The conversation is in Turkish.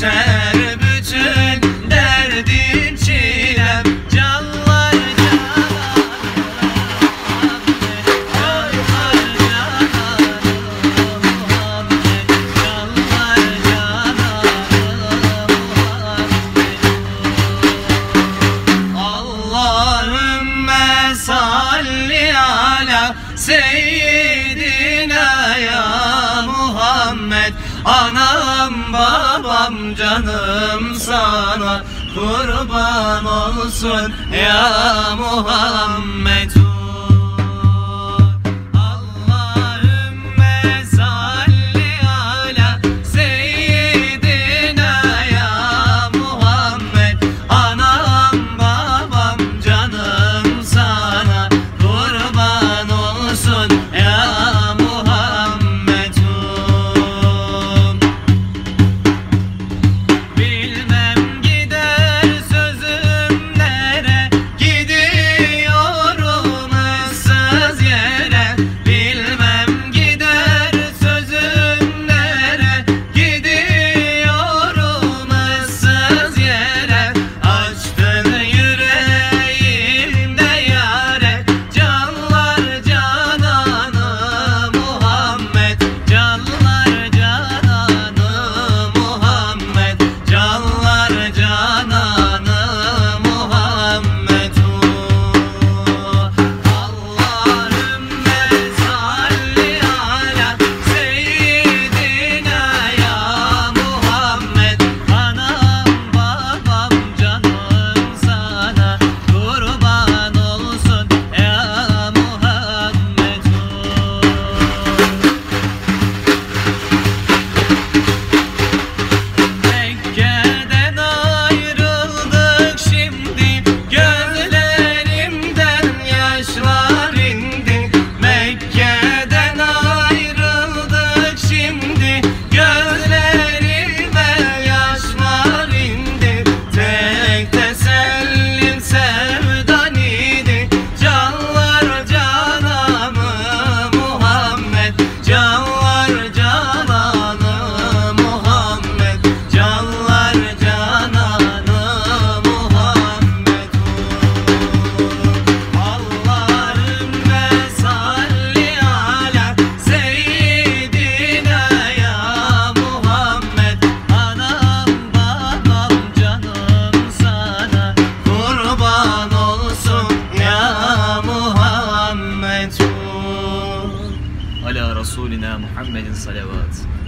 Yeter bütün derdim çilem Canlar canan Canlar canan Allahümme salli ala Seyyidina ya Anam babam canım sana kurban olsun ya Muhammed. على رسولنا محمد صلوات.